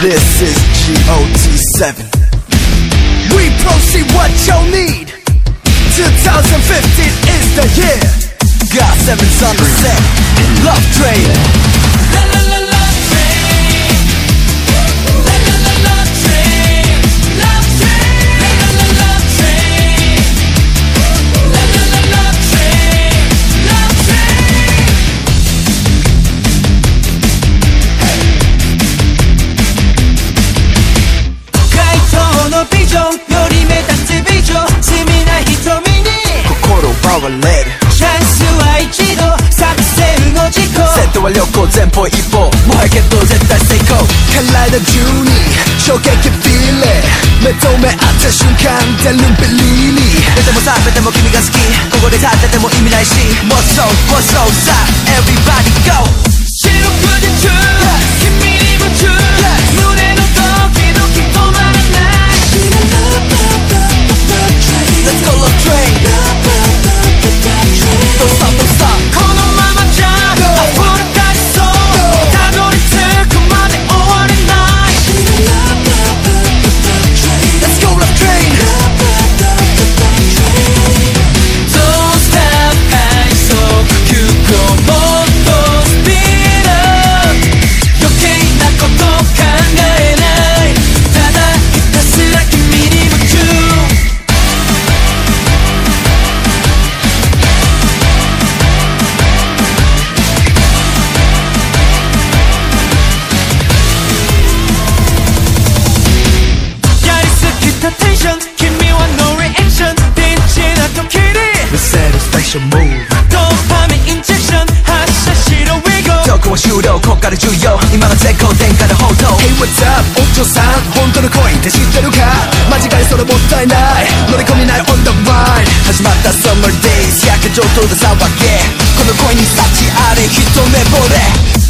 This is GOT7 We proceed what you need. 2015 is the year. Got seven's on set Love Train チャンスは一度作戦の事故。セットは旅行前方一歩もはやけど絶対成功。辛いな12衝撃ーレ目と目合った瞬間テルンペリーリ寝ても覚めても君が好き。ここで立ってても意味ないし。もっそうもっそうさ Everybody go 流動こっから重要。今が絶好天下の報道 Hey what's up? お嬢さん本当の恋って知ってるか？間近にそれもったいない。乗り込みない on the ride 始まった summer days 焼け上で騒げ。この恋に幸あれ一目惚れ。